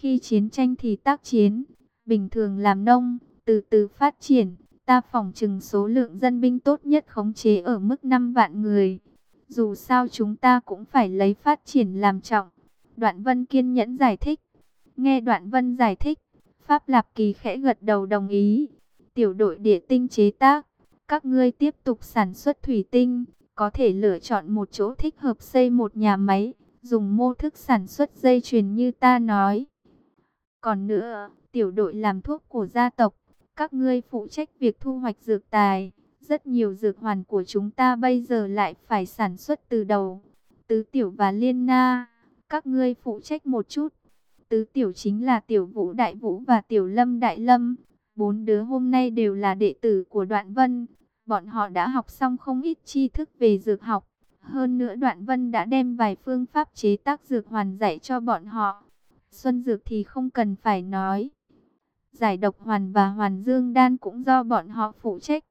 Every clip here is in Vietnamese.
Khi chiến tranh thì tác chiến, bình thường làm nông, từ từ phát triển. Ta phòng trừng số lượng dân binh tốt nhất khống chế ở mức 5 vạn người. Dù sao chúng ta cũng phải lấy phát triển làm trọng. Đoạn Vân kiên nhẫn giải thích. Nghe Đoạn Vân giải thích, Pháp Lạp Kỳ khẽ gật đầu đồng ý. Tiểu đội địa tinh chế tác, các ngươi tiếp tục sản xuất thủy tinh, có thể lựa chọn một chỗ thích hợp xây một nhà máy, dùng mô thức sản xuất dây chuyền như ta nói. Còn nữa, tiểu đội làm thuốc của gia tộc, các ngươi phụ trách việc thu hoạch dược tài. Rất nhiều dược hoàn của chúng ta bây giờ lại phải sản xuất từ đầu. Tứ tiểu và liên na, các ngươi phụ trách một chút. Tứ tiểu chính là tiểu vũ đại vũ và tiểu lâm đại lâm. Bốn đứa hôm nay đều là đệ tử của đoạn vân. Bọn họ đã học xong không ít tri thức về dược học. Hơn nữa đoạn vân đã đem vài phương pháp chế tác dược hoàn dạy cho bọn họ. Xuân dược thì không cần phải nói. Giải độc hoàn và hoàn dương đan cũng do bọn họ phụ trách.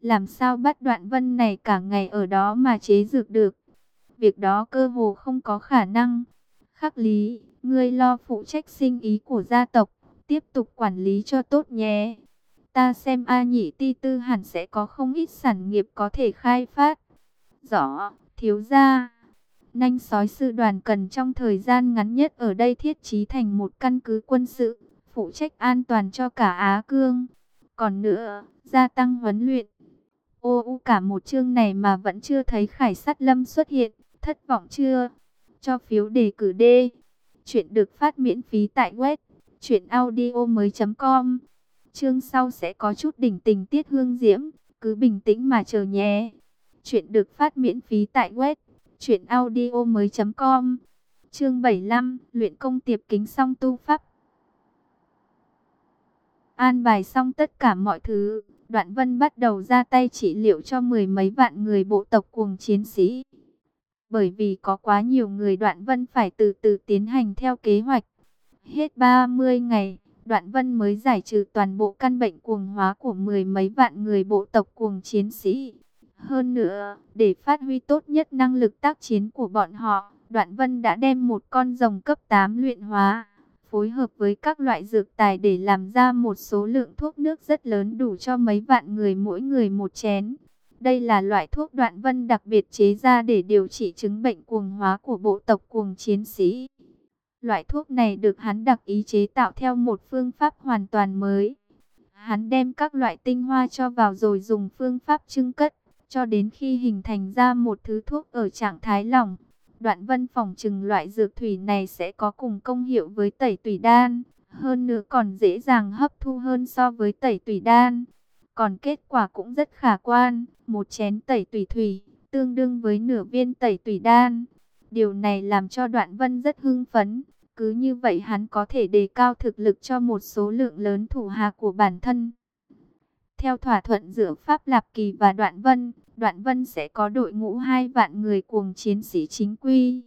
Làm sao bắt đoạn vân này cả ngày ở đó mà chế dược được. Việc đó cơ hồ không có khả năng. Khắc lý, ngươi lo phụ trách sinh ý của gia tộc. Tiếp tục quản lý cho tốt nhé. Ta xem A nhị ti tư hẳn sẽ có không ít sản nghiệp có thể khai phát. Rõ, thiếu gia. Nanh sói sư đoàn cần trong thời gian ngắn nhất ở đây thiết trí thành một căn cứ quân sự, phụ trách an toàn cho cả Á Cương. Còn nữa, gia tăng huấn luyện. Ô u cả một chương này mà vẫn chưa thấy Khải Sát Lâm xuất hiện, thất vọng chưa? Cho phiếu đề cử D. Chuyện được phát miễn phí tại web truyệnaudiomoi.com. Chương sau sẽ có chút đỉnh tình tiết hương diễm, cứ bình tĩnh mà chờ nhé. Chuyện được phát miễn phí tại web truyệnaudiomoi.com. Chương 75, luyện công tiệp kính song tu pháp. An bài xong tất cả mọi thứ, Đoạn Vân bắt đầu ra tay trị liệu cho mười mấy vạn người bộ tộc cuồng chiến sĩ. Bởi vì có quá nhiều người Đoạn Vân phải từ từ tiến hành theo kế hoạch. Hết 30 ngày, Đoạn Vân mới giải trừ toàn bộ căn bệnh cuồng hóa của mười mấy vạn người bộ tộc cuồng chiến sĩ. Hơn nữa, để phát huy tốt nhất năng lực tác chiến của bọn họ, Đoạn Vân đã đem một con rồng cấp 8 luyện hóa, phối hợp với các loại dược tài để làm ra một số lượng thuốc nước rất lớn đủ cho mấy vạn người mỗi người một chén. Đây là loại thuốc Đoạn Vân đặc biệt chế ra để điều trị chứng bệnh cuồng hóa của bộ tộc cuồng chiến sĩ. Loại thuốc này được hắn đặc ý chế tạo theo một phương pháp hoàn toàn mới. Hắn đem các loại tinh hoa cho vào rồi dùng phương pháp trưng cất cho đến khi hình thành ra một thứ thuốc ở trạng thái lỏng. Đoạn vân phòng trừng loại dược thủy này sẽ có cùng công hiệu với tẩy tủy đan, hơn nữa còn dễ dàng hấp thu hơn so với tẩy tủy đan. Còn kết quả cũng rất khả quan, một chén tẩy tủy thủy, tương đương với nửa viên tẩy tủy đan. Điều này làm cho đoạn vân rất hưng phấn, cứ như vậy hắn có thể đề cao thực lực cho một số lượng lớn thủ hạ của bản thân. Theo thỏa thuận giữa Pháp Lạp Kỳ và Đoạn Vân, Đoạn Vân sẽ có đội ngũ hai vạn người cuồng chiến sĩ chính quy.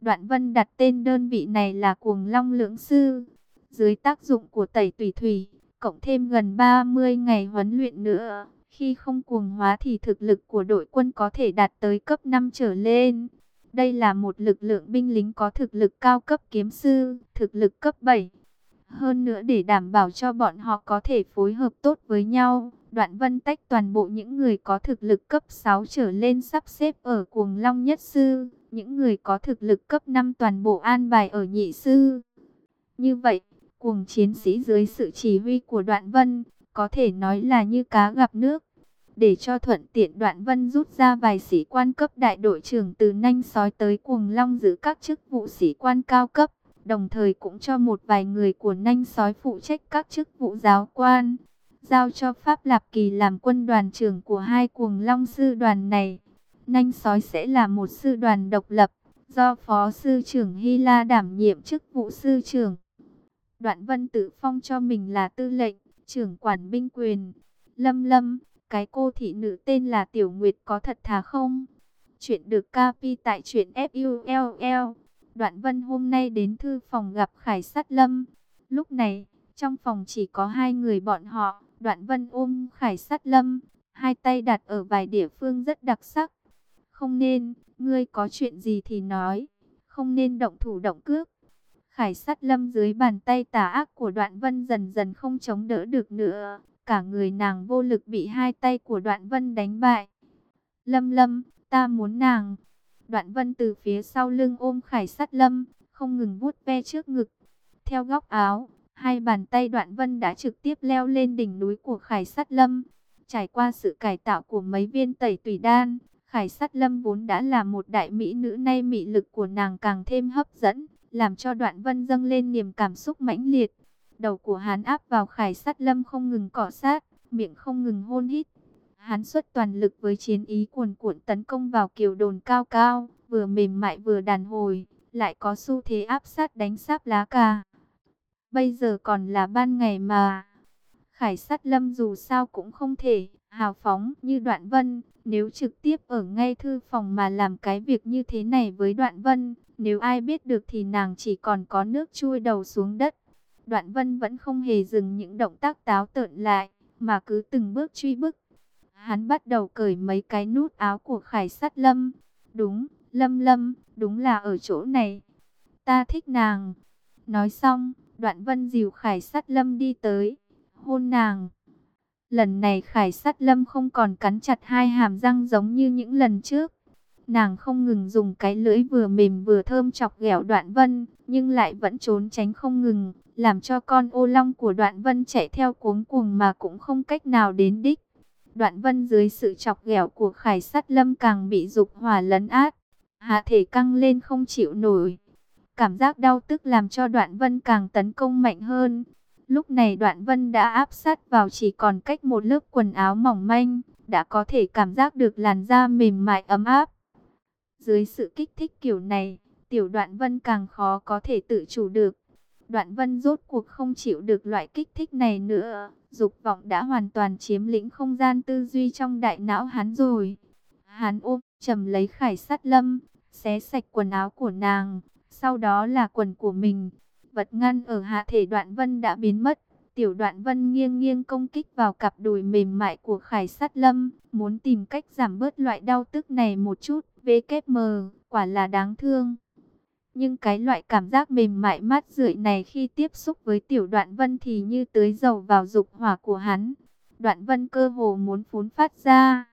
Đoạn Vân đặt tên đơn vị này là Cuồng Long Lưỡng Sư. Dưới tác dụng của tẩy tùy thủy, cộng thêm gần 30 ngày huấn luyện nữa, khi không cuồng hóa thì thực lực của đội quân có thể đạt tới cấp 5 trở lên. Đây là một lực lượng binh lính có thực lực cao cấp kiếm sư, thực lực cấp 7. Hơn nữa để đảm bảo cho bọn họ có thể phối hợp tốt với nhau, Đoạn Vân tách toàn bộ những người có thực lực cấp 6 trở lên sắp xếp ở Cuồng Long Nhất Sư, những người có thực lực cấp 5 toàn bộ an bài ở Nhị Sư. Như vậy, cuồng chiến sĩ dưới sự chỉ huy của Đoạn Vân, có thể nói là như cá gặp nước. Để cho thuận tiện Đoạn Vân rút ra vài sĩ quan cấp đại đội trưởng từ nanh sói tới Cuồng Long giữ các chức vụ sĩ quan cao cấp, đồng thời cũng cho một vài người của nanh sói phụ trách các chức vụ giáo quan giao cho Pháp Lạp Kỳ làm quân đoàn trưởng của hai cuồng long sư đoàn này. Nanh sói sẽ là một sư đoàn độc lập, do Phó Sư trưởng Hy La đảm nhiệm chức vụ sư trưởng. Đoạn vân tự phong cho mình là tư lệnh, trưởng quản binh quyền. Lâm lâm, cái cô thị nữ tên là Tiểu Nguyệt có thật thà không? Chuyện được capi tại truyện FULL. Đoạn vân hôm nay đến thư phòng gặp Khải Sát Lâm. Lúc này, trong phòng chỉ có hai người bọn họ. Đoạn vân ôm khải sát lâm, hai tay đặt ở vài địa phương rất đặc sắc. Không nên, ngươi có chuyện gì thì nói, không nên động thủ động cước. Khải sát lâm dưới bàn tay tà ác của đoạn vân dần dần không chống đỡ được nữa. Cả người nàng vô lực bị hai tay của đoạn vân đánh bại. Lâm lâm, ta muốn nàng. Đoạn vân từ phía sau lưng ôm khải sát lâm, không ngừng vuốt ve trước ngực. Theo góc áo, hai bàn tay đoạn vân đã trực tiếp leo lên đỉnh núi của khải sát lâm. Trải qua sự cải tạo của mấy viên tẩy tùy đan, khải sát lâm vốn đã là một đại mỹ nữ nay mỹ lực của nàng càng thêm hấp dẫn, làm cho đoạn vân dâng lên niềm cảm xúc mãnh liệt. Đầu của hắn áp vào khải sát lâm không ngừng cọ sát, miệng không ngừng hôn hít. Hắn xuất toàn lực với chiến ý cuồn cuộn tấn công vào kiều đồn cao cao, vừa mềm mại vừa đàn hồi, lại có xu thế áp sát đánh sáp lá cà. Bây giờ còn là ban ngày mà. Khải sát lâm dù sao cũng không thể hào phóng như đoạn vân. Nếu trực tiếp ở ngay thư phòng mà làm cái việc như thế này với đoạn vân, nếu ai biết được thì nàng chỉ còn có nước chui đầu xuống đất. Đoạn vân vẫn không hề dừng những động tác táo tợn lại, mà cứ từng bước truy bức. Hắn bắt đầu cởi mấy cái nút áo của khải sát lâm. Đúng, lâm lâm, đúng là ở chỗ này. Ta thích nàng. Nói xong, đoạn vân dìu khải sát lâm đi tới, hôn nàng. Lần này khải sát lâm không còn cắn chặt hai hàm răng giống như những lần trước. Nàng không ngừng dùng cái lưỡi vừa mềm vừa thơm chọc ghẹo đoạn vân, nhưng lại vẫn trốn tránh không ngừng, làm cho con ô long của đoạn vân chạy theo cuống cuồng mà cũng không cách nào đến đích. Đoạn vân dưới sự chọc ghẹo của khải sát lâm càng bị dục hỏa lấn át, hạ thể căng lên không chịu nổi. Cảm giác đau tức làm cho đoạn vân càng tấn công mạnh hơn. Lúc này đoạn vân đã áp sát vào chỉ còn cách một lớp quần áo mỏng manh, đã có thể cảm giác được làn da mềm mại ấm áp. Dưới sự kích thích kiểu này, tiểu đoạn vân càng khó có thể tự chủ được. Đoạn vân rốt cuộc không chịu được loại kích thích này nữa. Dục vọng đã hoàn toàn chiếm lĩnh không gian tư duy trong đại não hắn rồi. Hắn ôm, trầm lấy khải sát lâm, xé sạch quần áo của nàng. Sau đó là quần của mình. Vật ngăn ở hạ thể đoạn vân đã biến mất. Tiểu đoạn vân nghiêng nghiêng công kích vào cặp đùi mềm mại của khải sát lâm. Muốn tìm cách giảm bớt loại đau tức này một chút. VKM, quả là đáng thương. Nhưng cái loại cảm giác mềm mại mát rượi này khi tiếp xúc với tiểu đoạn vân thì như tưới dầu vào dục hỏa của hắn. Đoạn vân cơ hồ muốn phún phát ra.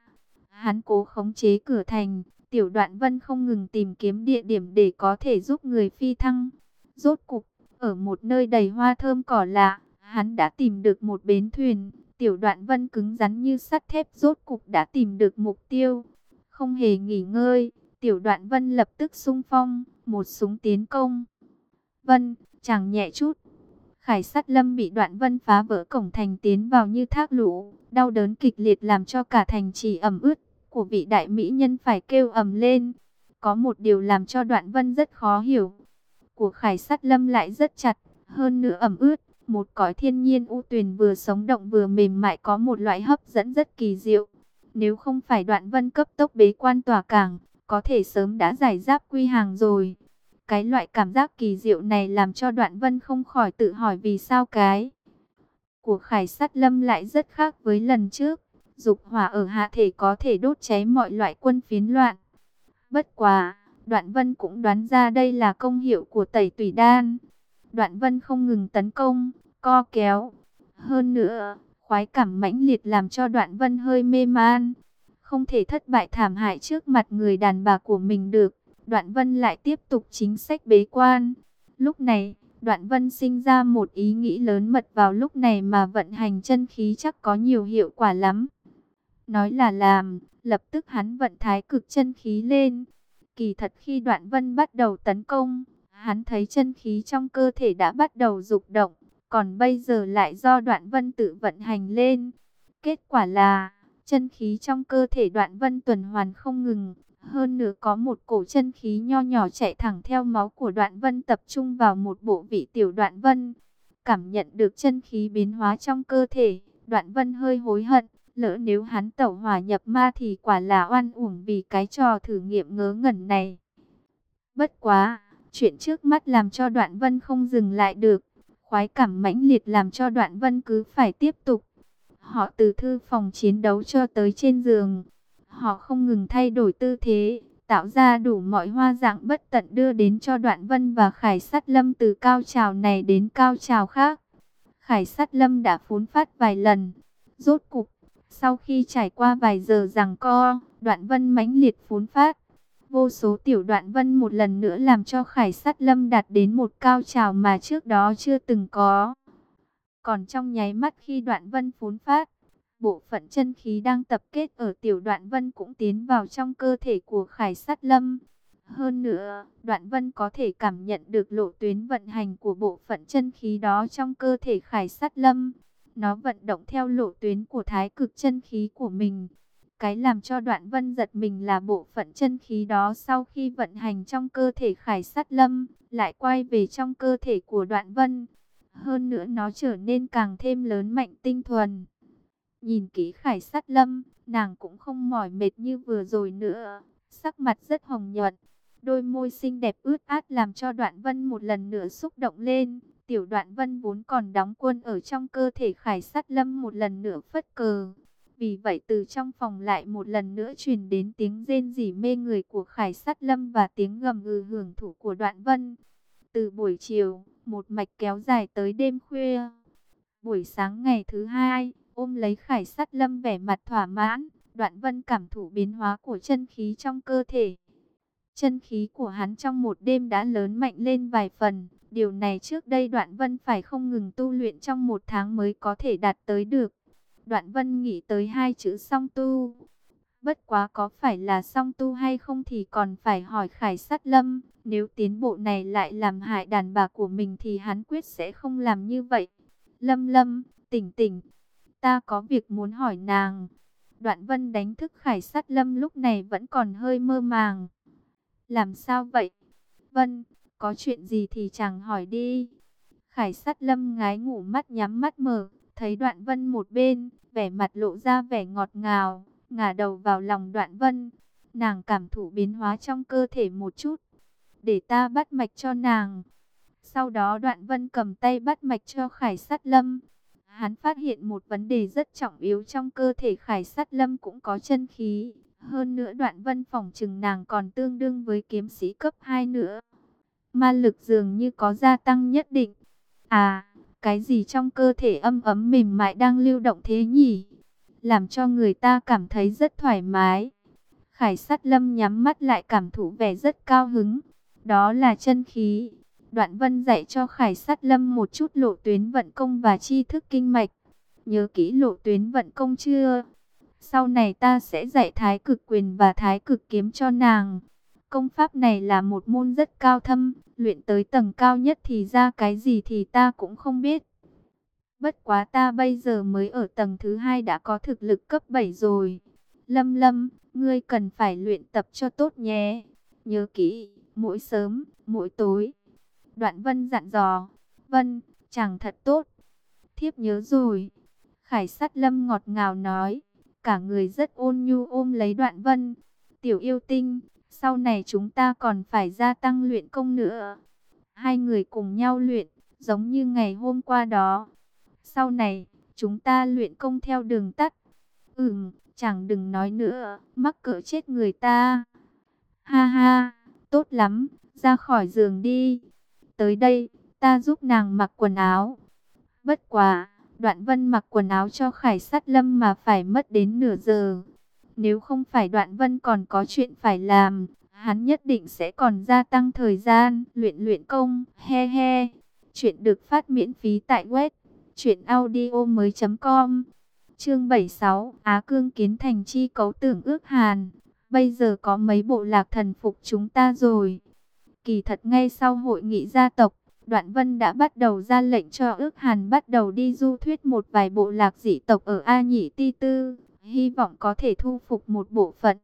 Hắn cố khống chế cửa thành. Tiểu đoạn vân không ngừng tìm kiếm địa điểm để có thể giúp người phi thăng. Rốt cục, ở một nơi đầy hoa thơm cỏ lạ, hắn đã tìm được một bến thuyền. Tiểu đoạn vân cứng rắn như sắt thép rốt cục đã tìm được mục tiêu. Không hề nghỉ ngơi, tiểu đoạn vân lập tức sung phong một súng tiến công. Vân, chẳng nhẹ chút. Khải sát lâm bị đoạn vân phá vỡ cổng thành tiến vào như thác lũ, đau đớn kịch liệt làm cho cả thành trì ẩm ướt, của vị đại mỹ nhân phải kêu ầm lên. Có một điều làm cho đoạn vân rất khó hiểu. Của khải sát lâm lại rất chặt, hơn nữa ẩm ướt. Một cõi thiên nhiên u tuyền vừa sống động vừa mềm mại có một loại hấp dẫn rất kỳ diệu. Nếu không phải đoạn vân cấp tốc bế quan tỏa cảng, có thể sớm đã giải giáp quy hàng rồi. Cái loại cảm giác kỳ diệu này làm cho đoạn vân không khỏi tự hỏi vì sao cái của khải sát lâm lại rất khác với lần trước. Dục hỏa ở hạ thể có thể đốt cháy mọi loại quân phiến loạn. Bất quá, đoạn vân cũng đoán ra đây là công hiệu của tẩy tùy đan. Đoạn vân không ngừng tấn công, co kéo. Hơn nữa, khoái cảm mãnh liệt làm cho đoạn vân hơi mê man không thể thất bại thảm hại trước mặt người đàn bà của mình được. Đoạn Vân lại tiếp tục chính sách bế quan. Lúc này, Đoạn Vân sinh ra một ý nghĩ lớn mật vào lúc này mà vận hành chân khí chắc có nhiều hiệu quả lắm. Nói là làm, lập tức hắn vận thái cực chân khí lên. Kỳ thật khi Đoạn Vân bắt đầu tấn công, hắn thấy chân khí trong cơ thể đã bắt đầu dục động, còn bây giờ lại do Đoạn Vân tự vận hành lên. Kết quả là chân khí trong cơ thể đoạn vân tuần hoàn không ngừng. Hơn nữa có một cổ chân khí nho nhỏ chạy thẳng theo máu của đoạn vân tập trung vào một bộ vị tiểu đoạn vân. Cảm nhận được chân khí biến hóa trong cơ thể, đoạn vân hơi hối hận. Lỡ nếu hắn tẩu hỏa nhập ma thì quả là oan uổng vì cái trò thử nghiệm ngớ ngẩn này. Bất quá, chuyện trước mắt làm cho đoạn vân không dừng lại được. Khoái cảm mãnh liệt làm cho đoạn vân cứ phải tiếp tục. Họ từ thư phòng chiến đấu cho tới trên giường. Họ không ngừng thay đổi tư thế, tạo ra đủ mọi hoa dạng bất tận đưa đến cho Đoạn Vân và Khải Sát Lâm từ cao trào này đến cao trào khác. Khải Sát Lâm đã phún phát vài lần, rốt cục, sau khi trải qua vài giờ rằng co, Đoạn Vân mãnh liệt phún phát. Vô số tiểu Đoạn Vân một lần nữa làm cho Khải Sát Lâm đạt đến một cao trào mà trước đó chưa từng có. Còn trong nháy mắt khi Đoạn Vân phún phát, bộ phận chân khí đang tập kết ở tiểu đoạn vân cũng tiến vào trong cơ thể của Khải Sát Lâm. Hơn nữa, đoạn vân có thể cảm nhận được lộ tuyến vận hành của bộ phận chân khí đó trong cơ thể Khải Sát Lâm. Nó vận động theo lộ tuyến của thái cực chân khí của mình. Cái làm cho đoạn vân giật mình là bộ phận chân khí đó sau khi vận hành trong cơ thể Khải Sát Lâm, lại quay về trong cơ thể của đoạn vân. Hơn nữa nó trở nên càng thêm lớn mạnh tinh thuần. Nhìn kỹ khải sát lâm, nàng cũng không mỏi mệt như vừa rồi nữa. Sắc mặt rất hồng nhuận, đôi môi xinh đẹp ướt át làm cho đoạn vân một lần nữa xúc động lên. Tiểu đoạn vân vốn còn đóng quân ở trong cơ thể khải sát lâm một lần nữa phất cờ. Vì vậy từ trong phòng lại một lần nữa truyền đến tiếng rên rỉ mê người của khải sát lâm và tiếng gầm gừ hưởng thụ của đoạn vân. Từ buổi chiều, một mạch kéo dài tới đêm khuya. Buổi sáng ngày thứ hai, ôm lấy khải sắt lâm vẻ mặt thỏa mãn, đoạn vân cảm thụ biến hóa của chân khí trong cơ thể. Chân khí của hắn trong một đêm đã lớn mạnh lên vài phần, điều này trước đây đoạn vân phải không ngừng tu luyện trong một tháng mới có thể đạt tới được. Đoạn vân nghĩ tới hai chữ song tu. Bất quá có phải là song tu hay không thì còn phải hỏi khải sát lâm. Nếu tiến bộ này lại làm hại đàn bà của mình thì hắn quyết sẽ không làm như vậy. Lâm lâm, tỉnh tỉnh, ta có việc muốn hỏi nàng. Đoạn vân đánh thức khải sát lâm lúc này vẫn còn hơi mơ màng. Làm sao vậy? Vân, có chuyện gì thì chẳng hỏi đi. Khải sát lâm ngái ngủ mắt nhắm mắt mở, thấy đoạn vân một bên, vẻ mặt lộ ra vẻ ngọt ngào, ngả đầu vào lòng đoạn vân. Nàng cảm thụ biến hóa trong cơ thể một chút, để ta bắt mạch cho nàng. Sau đó đoạn vân cầm tay bắt mạch cho khải sát lâm. Hắn phát hiện một vấn đề rất trọng yếu trong cơ thể khải sát lâm cũng có chân khí. Hơn nữa đoạn vân phòng trừng nàng còn tương đương với kiếm sĩ cấp 2 nữa. Ma lực dường như có gia tăng nhất định. À, cái gì trong cơ thể âm ấm mềm mại đang lưu động thế nhỉ? Làm cho người ta cảm thấy rất thoải mái. Khải sát lâm nhắm mắt lại cảm thụ vẻ rất cao hứng. Đó là chân khí. Đoạn vân dạy cho Khải Sát Lâm một chút lộ tuyến vận công và tri thức kinh mạch. Nhớ kỹ lộ tuyến vận công chưa? Sau này ta sẽ dạy thái cực quyền và thái cực kiếm cho nàng. Công pháp này là một môn rất cao thâm, luyện tới tầng cao nhất thì ra cái gì thì ta cũng không biết. Bất quá ta bây giờ mới ở tầng thứ hai đã có thực lực cấp 7 rồi. Lâm lâm, ngươi cần phải luyện tập cho tốt nhé. Nhớ kỹ, mỗi sớm, mỗi tối Đoạn vân dặn dò, vân, chàng thật tốt. Thiếp nhớ rồi. Khải sát lâm ngọt ngào nói, cả người rất ôn nhu ôm lấy đoạn vân. Tiểu yêu tinh, sau này chúng ta còn phải gia tăng luyện công nữa. Hai người cùng nhau luyện, giống như ngày hôm qua đó. Sau này, chúng ta luyện công theo đường tắt. Ừm, chẳng đừng nói nữa, mắc cỡ chết người ta. Ha ha, tốt lắm, ra khỏi giường đi. Tới đây, ta giúp nàng mặc quần áo. Bất quá, đoạn vân mặc quần áo cho khải sát lâm mà phải mất đến nửa giờ. Nếu không phải đoạn vân còn có chuyện phải làm, hắn nhất định sẽ còn gia tăng thời gian luyện luyện công. He he, chuyện được phát miễn phí tại web truyệnaudiomoi.com. Chương 76, Á Cương kiến thành chi cấu tưởng ước hàn. Bây giờ có mấy bộ lạc thần phục chúng ta rồi. Kỳ thật ngay sau hội nghị gia tộc, Đoạn Vân đã bắt đầu ra lệnh cho ước hàn bắt đầu đi du thuyết một vài bộ lạc dị tộc ở A Nhĩ Ti Tư, hy vọng có thể thu phục một bộ phận.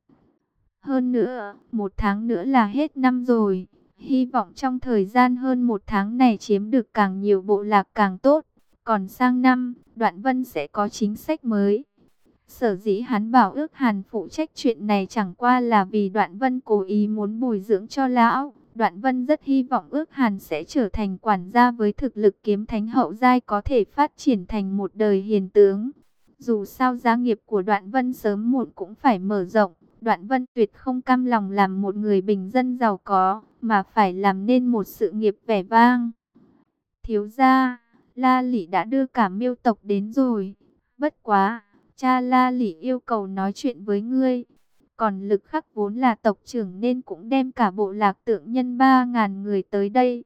Hơn nữa, một tháng nữa là hết năm rồi, hy vọng trong thời gian hơn một tháng này chiếm được càng nhiều bộ lạc càng tốt. Còn sang năm, Đoạn Vân sẽ có chính sách mới. Sở dĩ hắn bảo ước hàn phụ trách chuyện này chẳng qua là vì Đoạn Vân cố ý muốn bồi dưỡng cho lão. Đoạn Vân rất hy vọng ước hàn sẽ trở thành quản gia với thực lực kiếm thánh hậu giai có thể phát triển thành một đời hiền tướng. Dù sao gia nghiệp của Đoạn Vân sớm muộn cũng phải mở rộng, Đoạn Vân tuyệt không cam lòng làm một người bình dân giàu có, mà phải làm nên một sự nghiệp vẻ vang. Thiếu gia, La Lị đã đưa cả miêu tộc đến rồi. Bất quá, cha La Lị yêu cầu nói chuyện với ngươi. Còn lực khắc vốn là tộc trưởng nên cũng đem cả bộ lạc tượng nhân 3.000 người tới đây.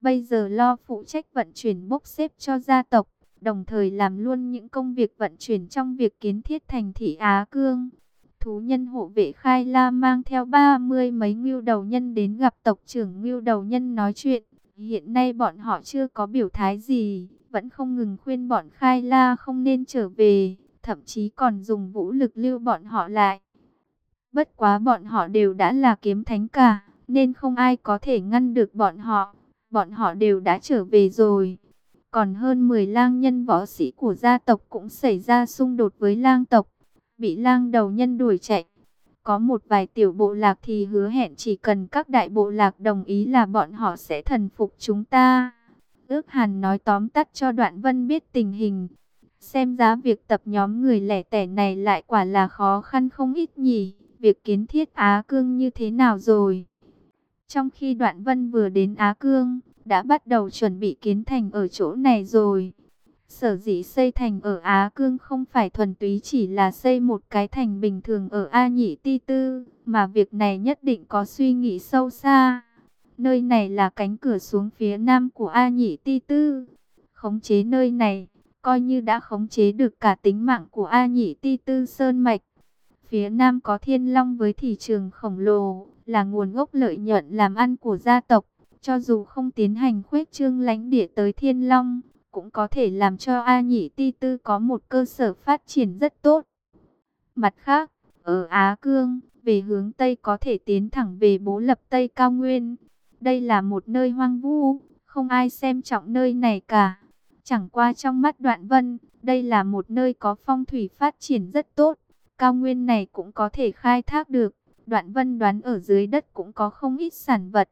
Bây giờ lo phụ trách vận chuyển bốc xếp cho gia tộc, đồng thời làm luôn những công việc vận chuyển trong việc kiến thiết thành thị Á Cương. Thú nhân hộ vệ Khai La mang theo ba mươi mấy ngưu đầu nhân đến gặp tộc trưởng ngưu đầu nhân nói chuyện. Hiện nay bọn họ chưa có biểu thái gì, vẫn không ngừng khuyên bọn Khai La không nên trở về, thậm chí còn dùng vũ lực lưu bọn họ lại. Bất quá bọn họ đều đã là kiếm thánh cả, nên không ai có thể ngăn được bọn họ. Bọn họ đều đã trở về rồi. Còn hơn 10 lang nhân võ sĩ của gia tộc cũng xảy ra xung đột với lang tộc, bị lang đầu nhân đuổi chạy. Có một vài tiểu bộ lạc thì hứa hẹn chỉ cần các đại bộ lạc đồng ý là bọn họ sẽ thần phục chúng ta. Ước Hàn nói tóm tắt cho Đoạn Vân biết tình hình. Xem giá việc tập nhóm người lẻ tẻ này lại quả là khó khăn không ít nhỉ. Việc kiến thiết Á Cương như thế nào rồi? Trong khi Đoạn Vân vừa đến Á Cương, đã bắt đầu chuẩn bị kiến thành ở chỗ này rồi. Sở dĩ xây thành ở Á Cương không phải thuần túy chỉ là xây một cái thành bình thường ở A Nhĩ Ti Tư, mà việc này nhất định có suy nghĩ sâu xa. Nơi này là cánh cửa xuống phía nam của A Nhĩ Ti Tư. Khống chế nơi này, coi như đã khống chế được cả tính mạng của A Nhĩ Ti Tư Sơn Mạch. Phía nam có thiên long với thị trường khổng lồ, là nguồn gốc lợi nhuận làm ăn của gia tộc. Cho dù không tiến hành khuếch trương lãnh địa tới thiên long, cũng có thể làm cho A Nhĩ Ti Tư có một cơ sở phát triển rất tốt. Mặt khác, ở Á Cương, về hướng Tây có thể tiến thẳng về bố lập Tây Cao Nguyên. Đây là một nơi hoang vu, không ai xem trọng nơi này cả. Chẳng qua trong mắt đoạn vân, đây là một nơi có phong thủy phát triển rất tốt. Cao Nguyên này cũng có thể khai thác được. Đoạn vân đoán ở dưới đất cũng có không ít sản vật.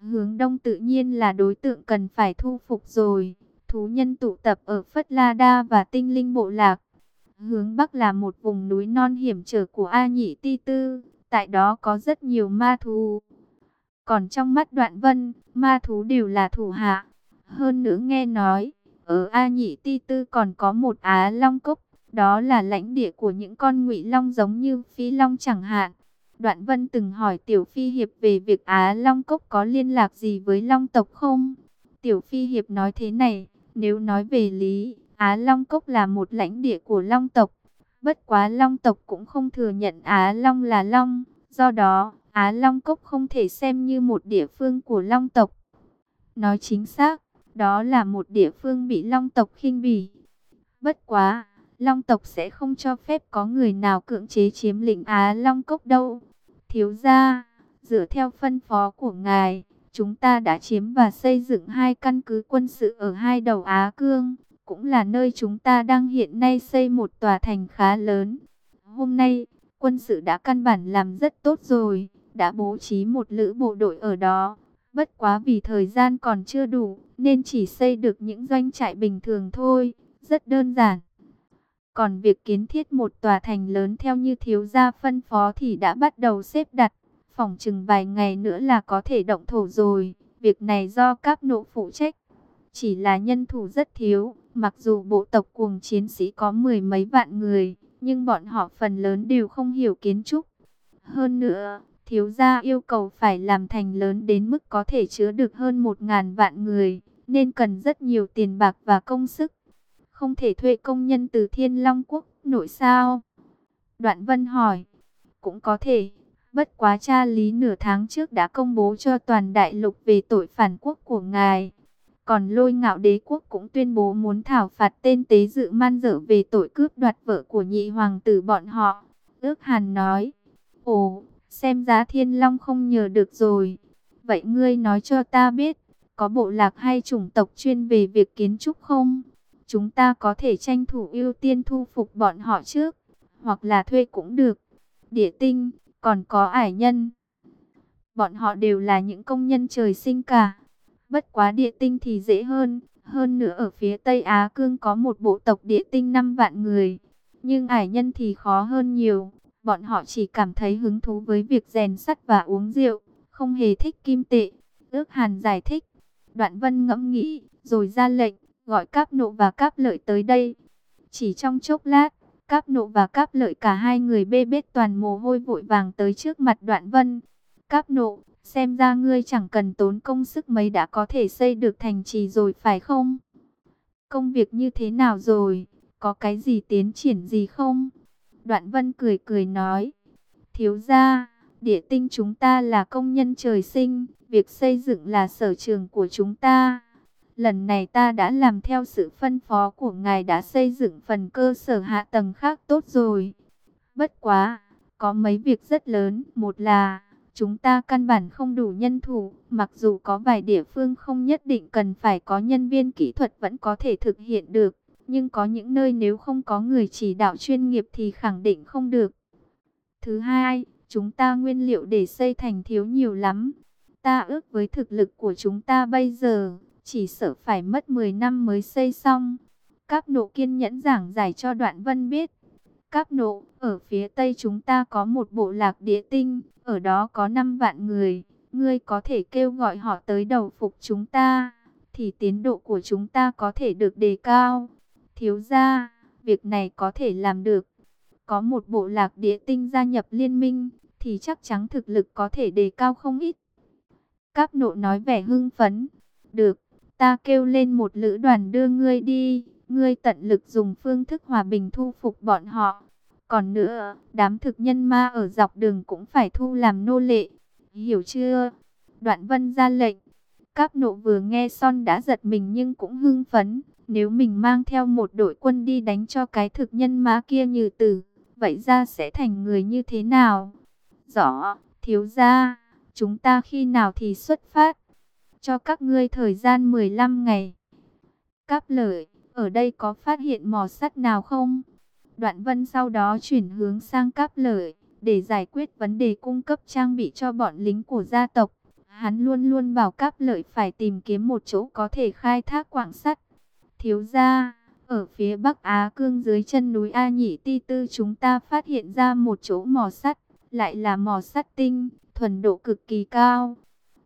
Hướng đông tự nhiên là đối tượng cần phải thu phục rồi. Thú nhân tụ tập ở Phất La Đa và Tinh Linh Bộ Lạc. Hướng bắc là một vùng núi non hiểm trở của A Nhĩ Ti Tư. Tại đó có rất nhiều ma thú. Còn trong mắt đoạn vân, ma thú đều là thủ hạ. Hơn nữa nghe nói, ở A Nhĩ Ti Tư còn có một Á Long Cốc. Đó là lãnh địa của những con ngụy long giống như Phi Long chẳng hạn. Đoạn Vân từng hỏi Tiểu Phi Hiệp về việc Á Long Cốc có liên lạc gì với Long tộc không? Tiểu Phi Hiệp nói thế này, nếu nói về lý, Á Long Cốc là một lãnh địa của Long tộc. Bất quá Long tộc cũng không thừa nhận Á Long là Long, do đó Á Long Cốc không thể xem như một địa phương của Long tộc. Nói chính xác, đó là một địa phương bị Long tộc khinh bỉ. Bất quá, Long tộc sẽ không cho phép có người nào cưỡng chế chiếm lĩnh Á Long Cốc đâu. Thiếu gia, dựa theo phân phó của ngài, chúng ta đã chiếm và xây dựng hai căn cứ quân sự ở hai đầu Á Cương, cũng là nơi chúng ta đang hiện nay xây một tòa thành khá lớn. Hôm nay, quân sự đã căn bản làm rất tốt rồi, đã bố trí một lữ bộ đội ở đó. Bất quá vì thời gian còn chưa đủ, nên chỉ xây được những doanh trại bình thường thôi, rất đơn giản. Còn việc kiến thiết một tòa thành lớn theo như thiếu gia phân phó thì đã bắt đầu xếp đặt. Phòng chừng vài ngày nữa là có thể động thổ rồi. Việc này do các nộ phụ trách. Chỉ là nhân thủ rất thiếu. Mặc dù bộ tộc cuồng chiến sĩ có mười mấy vạn người. Nhưng bọn họ phần lớn đều không hiểu kiến trúc. Hơn nữa, thiếu gia yêu cầu phải làm thành lớn đến mức có thể chứa được hơn một ngàn vạn người. Nên cần rất nhiều tiền bạc và công sức không thể thuê công nhân từ Thiên Long Quốc nội sao? Đoạn Vân hỏi, cũng có thể, bất quá cha lý nửa tháng trước đã công bố cho toàn đại lục về tội phản quốc của ngài. Còn lôi ngạo đế quốc cũng tuyên bố muốn thảo phạt tên tế dự man dở về tội cướp đoạt vợ của nhị hoàng tử bọn họ. Ước hàn nói, ồ, xem giá thiên long không nhờ được rồi. Vậy ngươi nói cho ta biết, có bộ lạc hay chủng tộc chuyên về việc kiến trúc không? Chúng ta có thể tranh thủ ưu tiên thu phục bọn họ trước, hoặc là thuê cũng được. Địa tinh, còn có ải nhân. Bọn họ đều là những công nhân trời sinh cả. Bất quá địa tinh thì dễ hơn. Hơn nữa ở phía Tây Á Cương có một bộ tộc địa tinh 5 vạn người. Nhưng ải nhân thì khó hơn nhiều. Bọn họ chỉ cảm thấy hứng thú với việc rèn sắt và uống rượu, không hề thích kim tệ. Ước Hàn giải thích. Đoạn Vân ngẫm nghĩ, rồi ra lệnh, gọi Cáp Nộ và Cáp Lợi tới đây. Chỉ trong chốc lát, Cáp Nộ và Cáp Lợi cả hai người bê bết toàn mồ hôi vội vàng tới trước mặt Đoạn Vân. Cáp Nộ, xem ra ngươi chẳng cần tốn công sức mấy đã có thể xây được thành trì rồi phải không? Công việc như thế nào rồi? Có cái gì tiến triển gì không? Đoạn Vân cười cười nói. Thiếu gia, địa tinh chúng ta là công nhân trời sinh, việc xây dựng là sở trường của chúng ta. Lần này ta đã làm theo sự phân phó của ngài đã xây dựng phần cơ sở hạ tầng khác tốt rồi. Bất quá, có mấy việc rất lớn. Một là, chúng ta căn bản không đủ nhân thủ, mặc dù có vài địa phương không nhất định cần phải có nhân viên kỹ thuật vẫn có thể thực hiện được. Nhưng có những nơi nếu không có người chỉ đạo chuyên nghiệp thì khẳng định không được. Thứ hai, chúng ta nguyên liệu để xây thành thiếu nhiều lắm. Ta ước với thực lực của chúng ta bây giờ, chỉ sợ phải mất 10 năm mới xây xong. Cáp nộ kiên nhẫn giảng giải cho đoạn vân biết. Cáp nộ, ở phía tây chúng ta có một bộ lạc địa tinh, ở đó có 5 vạn người. Ngươi có thể kêu gọi họ tới đầu phục chúng ta, thì tiến độ của chúng ta có thể được đề cao. Thiếu gia, việc này có thể làm được. Có một bộ lạc địa tinh gia nhập liên minh, thì chắc chắn thực lực có thể đề cao không ít. Cáp nộ nói vẻ hưng phấn. Được, ta kêu lên một lữ đoàn đưa ngươi đi. Ngươi tận lực dùng phương thức hòa bình thu phục bọn họ. Còn nữa, đám thực nhân ma ở dọc đường cũng phải thu làm nô lệ. Hiểu chưa? Đoạn vân ra lệnh. Các nộ vừa nghe son đã giật mình nhưng cũng hưng phấn. Nếu mình mang theo một đội quân đi đánh cho cái thực nhân ma kia như tử, vậy ra sẽ thành người như thế nào? Rõ, thiếu gia, chúng ta khi nào thì xuất phát? Cho các ngươi thời gian 15 ngày. Cáp lợi, ở đây có phát hiện mỏ sắt nào không? Đoạn vân sau đó chuyển hướng sang cáp lợi, để giải quyết vấn đề cung cấp trang bị cho bọn lính của gia tộc. Hắn luôn luôn bảo cáp lợi phải tìm kiếm một chỗ có thể khai thác quảng sắt. Thiếu gia, ở phía Bắc Á Cương dưới chân núi A Nhị Ti Tư chúng ta phát hiện ra một chỗ mỏ sắt, lại là mỏ sắt tinh, thuần độ cực kỳ cao.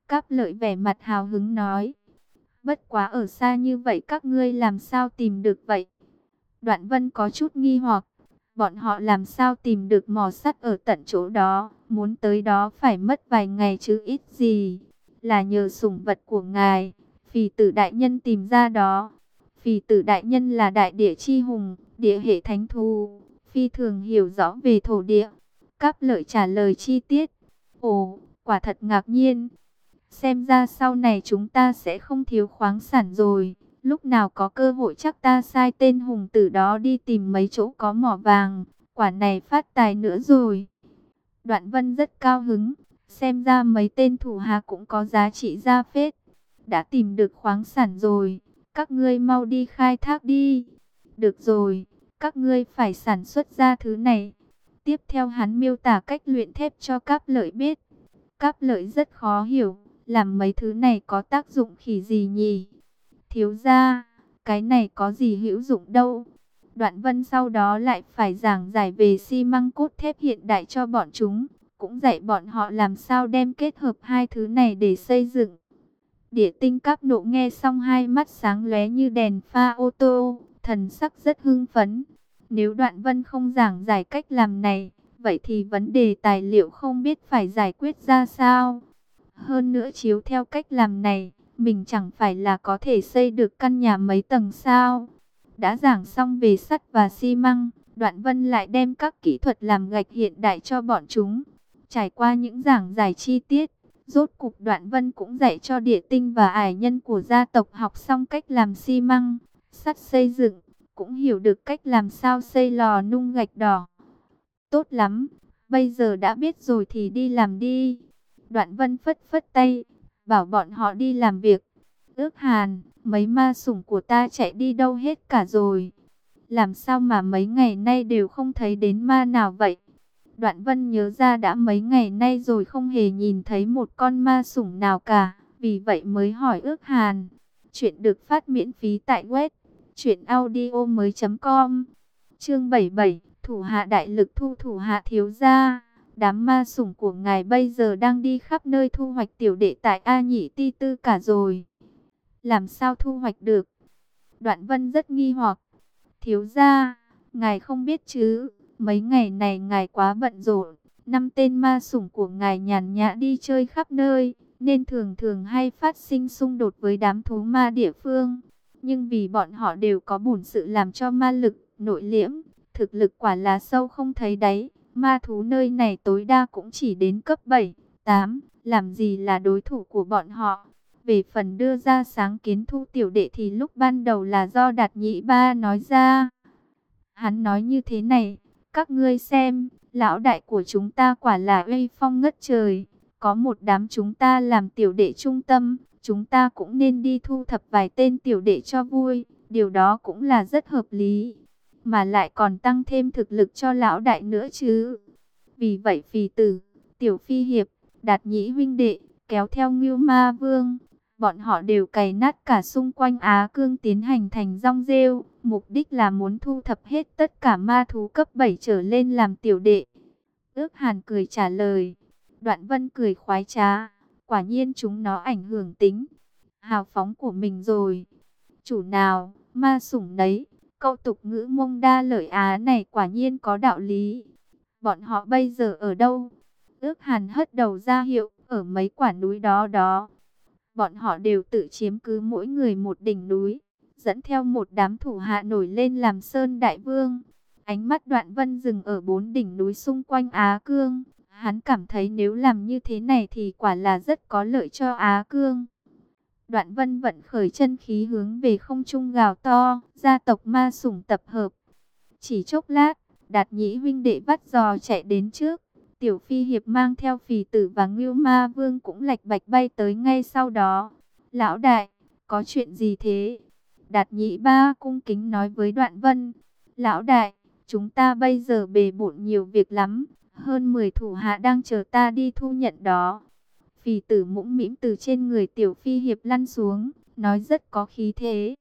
Cáp lợi vẻ mặt hào hứng nói, bất quá ở xa như vậy các ngươi làm sao tìm được vậy? Đoạn vân có chút nghi hoặc, bọn họ làm sao tìm được mỏ sắt ở tận chỗ đó, muốn tới đó phải mất vài ngày chứ ít gì, là nhờ sủng vật của ngài, phì tử đại nhân tìm ra đó. Phì tử đại nhân là đại địa chi hùng, địa hệ thánh thu, phi thường hiểu rõ về thổ địa. Cáp lợi trả lời chi tiết. Ồ, quả thật ngạc nhiên. Xem ra sau này chúng ta sẽ không thiếu khoáng sản rồi. Lúc nào có cơ hội chắc ta sai tên hùng tử đó đi tìm mấy chỗ có mỏ vàng. Quả này phát tài nữa rồi. Đoạn vân rất cao hứng. Xem ra mấy tên thủ hạ cũng có giá trị ra phết. Đã tìm được khoáng sản rồi. Các ngươi mau đi khai thác đi. Được rồi, các ngươi phải sản xuất ra thứ này. Tiếp theo hắn miêu tả cách luyện thép cho cáp lợi biết. Cáp lợi rất khó hiểu, làm mấy thứ này có tác dụng khỉ gì nhỉ? Thiếu ra, cái này có gì hữu dụng đâu. Đoạn vân sau đó lại phải giảng giải về xi măng cốt thép hiện đại cho bọn chúng. Cũng dạy bọn họ làm sao đem kết hợp hai thứ này để xây dựng. Địa tinh cáp nộ nghe xong hai mắt sáng lóe như đèn pha ô tô, thần sắc rất hưng phấn. Nếu đoạn vân không giảng giải cách làm này, vậy thì vấn đề tài liệu không biết phải giải quyết ra sao. Hơn nữa chiếu theo cách làm này, mình chẳng phải là có thể xây được căn nhà mấy tầng sao. Đã giảng xong về sắt và xi măng, đoạn vân lại đem các kỹ thuật làm gạch hiện đại cho bọn chúng. Trải qua những giảng giải chi tiết, Rốt cục đoạn vân cũng dạy cho địa tinh và ải nhân của gia tộc học xong cách làm xi măng, sắt xây dựng, cũng hiểu được cách làm sao xây lò nung gạch đỏ. Tốt lắm, bây giờ đã biết rồi thì đi làm đi. Đoạn vân phất phất tay, bảo bọn họ đi làm việc. Ước hàn, mấy ma sủng của ta chạy đi đâu hết cả rồi. Làm sao mà mấy ngày nay đều không thấy đến ma nào vậy? Đoạn vân nhớ ra đã mấy ngày nay rồi không hề nhìn thấy một con ma sủng nào cả. Vì vậy mới hỏi ước hàn. Chuyện được phát miễn phí tại web. Chuyện audio mới com. Chương 77. Thủ hạ đại lực thu thủ hạ thiếu gia. Đám ma sủng của ngài bây giờ đang đi khắp nơi thu hoạch tiểu đệ tại A Nhị Ti Tư cả rồi. Làm sao thu hoạch được? Đoạn vân rất nghi hoặc. Thiếu gia, ngài không biết chứ, mấy ngày này ngài quá bận rộn. Năm tên ma sủng của ngài nhàn nhã đi chơi khắp nơi, nên thường thường hay phát sinh xung đột với đám thú ma địa phương. Nhưng vì bọn họ đều có bổn sự làm cho ma lực, nội liễm, thực lực quả là sâu không thấy đáy. Ma thú nơi này tối đa cũng chỉ đến cấp 7, 8, làm gì là đối thủ của bọn họ. Về phần đưa ra sáng kiến thu tiểu đệ thì lúc ban đầu là do Đạt Nhĩ Ba nói ra. Hắn nói như thế này, các ngươi xem, lão đại của chúng ta quả là uy phong ngất trời. Có một đám chúng ta làm tiểu đệ trung tâm, chúng ta cũng nên đi thu thập vài tên tiểu đệ cho vui. Điều đó cũng là rất hợp lý mà lại còn tăng thêm thực lực cho lão đại nữa chứ. Vì vậy phì tử, tiểu phi hiệp, đạt nhĩ huynh đệ, kéo theo ngưu ma vương, bọn họ đều cày nát cả xung quanh Á Cương tiến hành thành rong rêu, mục đích là muốn thu thập hết tất cả ma thú cấp 7 trở lên làm tiểu đệ. Ước hàn cười trả lời, đoạn vân cười khoái trá, quả nhiên chúng nó ảnh hưởng tính, hào phóng của mình rồi. Chủ nào, ma sủng đấy, Câu tục ngữ mông đa lợi Á này quả nhiên có đạo lý. Bọn họ bây giờ ở đâu? Ước hàn hất đầu ra hiệu, ở mấy quả núi đó đó. Bọn họ đều tự chiếm cứ mỗi người một đỉnh núi, dẫn theo một đám thủ hạ nổi lên làm sơn đại vương. Ánh mắt đoạn vân dừng ở bốn đỉnh núi xung quanh Á Cương. Hắn cảm thấy nếu làm như thế này thì quả là rất có lợi cho Á Cương. Đoạn vân vận khởi chân khí hướng về không trung gào to, gia tộc ma sủng tập hợp. Chỉ chốc lát, đạt nhĩ huynh đệ vắt giò chạy đến trước. Tiểu phi hiệp mang theo phì tử và ngưu ma vương cũng lạch bạch bay tới ngay sau đó. Lão đại, có chuyện gì thế? Đạt nhĩ ba cung kính nói với đoạn vân. Lão đại, chúng ta bây giờ bề bộn nhiều việc lắm. Hơn 10 thủ hạ đang chờ ta đi thu nhận đó. Phì tử mũm mĩm từ trên người tiểu phi hiệp lăn xuống, nói rất có khí thế.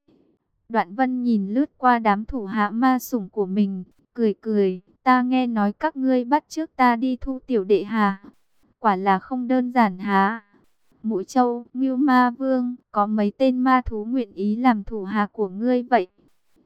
Đoạn vân nhìn lướt qua đám thủ hạ ma sủng của mình, cười cười, ta nghe nói các ngươi bắt trước ta đi thu tiểu đệ hà. Quả là không đơn giản hả Mũi châu, Ngưu Ma Vương, có mấy tên ma thú nguyện ý làm thủ hạ của ngươi vậy?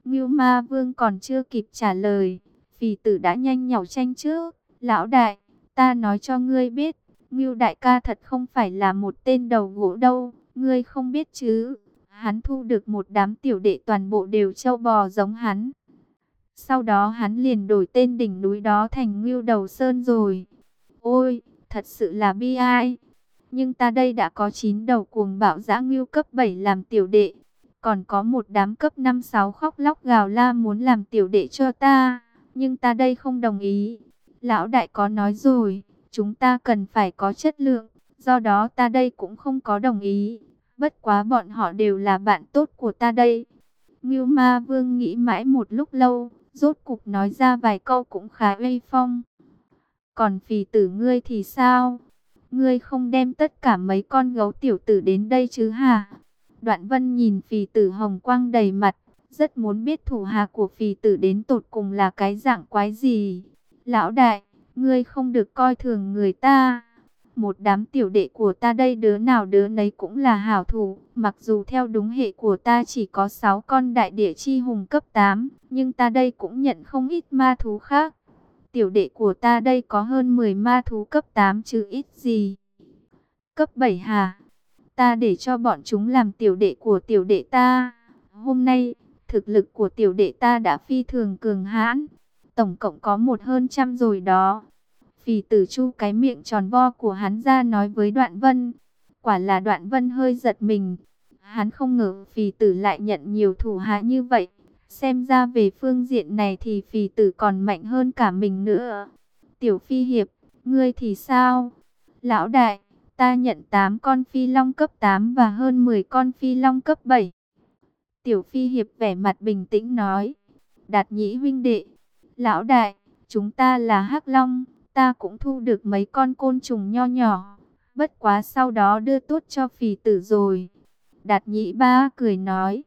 Ngưu Ma Vương còn chưa kịp trả lời, phì tử đã nhanh nhảu tranh trước. Lão đại, ta nói cho ngươi biết, Ngưu đại ca thật không phải là một tên đầu gỗ đâu, ngươi không biết chứ. Hắn thu được một đám tiểu đệ toàn bộ đều châu bò giống hắn. Sau đó hắn liền đổi tên đỉnh núi đó thành Ngưu Đầu Sơn rồi. Ôi, thật sự là bi ai. Nhưng ta đây đã có 9 đầu cuồng bạo dã Ngưu cấp 7 làm tiểu đệ. Còn có một đám cấp 5-6 khóc lóc gào la muốn làm tiểu đệ cho ta. Nhưng ta đây không đồng ý. Lão đại có nói rồi Chúng ta cần phải có chất lượng, do đó ta đây cũng không có đồng ý. Bất quá bọn họ đều là bạn tốt của ta đây. Ngưu Ma Vương nghĩ mãi một lúc lâu, rốt cục nói ra vài câu cũng khá uy phong. Còn phì tử ngươi thì sao? Ngươi không đem tất cả mấy con gấu tiểu tử đến đây chứ hả? Đoạn vân nhìn phì tử hồng quang đầy mặt, rất muốn biết thủ hạ của phì tử đến tột cùng là cái dạng quái gì. Lão đại, Ngươi không được coi thường người ta. Một đám tiểu đệ của ta đây đứa nào đứa nấy cũng là hảo thủ. Mặc dù theo đúng hệ của ta chỉ có 6 con đại địa chi hùng cấp 8. Nhưng ta đây cũng nhận không ít ma thú khác. Tiểu đệ của ta đây có hơn 10 ma thú cấp 8 chứ ít gì. Cấp 7 hà. Ta để cho bọn chúng làm tiểu đệ của tiểu đệ ta. Hôm nay, thực lực của tiểu đệ ta đã phi thường cường hãn tổng cộng có một hơn trăm rồi đó. Phì tử chu cái miệng tròn vo của hắn ra nói với đoạn vân. Quả là đoạn vân hơi giật mình. Hắn không ngờ phì tử lại nhận nhiều thủ hạ như vậy. Xem ra về phương diện này thì phì tử còn mạnh hơn cả mình nữa. Tiểu phi hiệp, ngươi thì sao? Lão đại, ta nhận 8 con phi long cấp 8 và hơn 10 con phi long cấp 7. Tiểu phi hiệp vẻ mặt bình tĩnh nói. Đạt nhĩ huynh đệ, Lão đại, chúng ta là hắc long, ta cũng thu được mấy con côn trùng nho nhỏ. Bất quá sau đó đưa tốt cho phì tử rồi. Đạt nhĩ ba cười nói.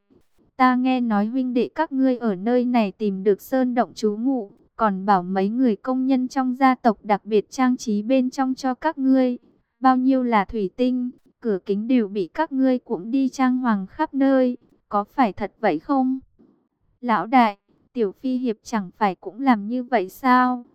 Ta nghe nói huynh đệ các ngươi ở nơi này tìm được sơn động chú ngụ. còn bảo mấy người công nhân trong gia tộc đặc biệt trang trí bên trong cho các ngươi. Bao nhiêu là thủy tinh, cửa kính đều bị các ngươi cũng đi trang hoàng khắp nơi, có phải thật vậy không? Lão đại, tiểu phi hiệp chẳng phải cũng làm như vậy sao?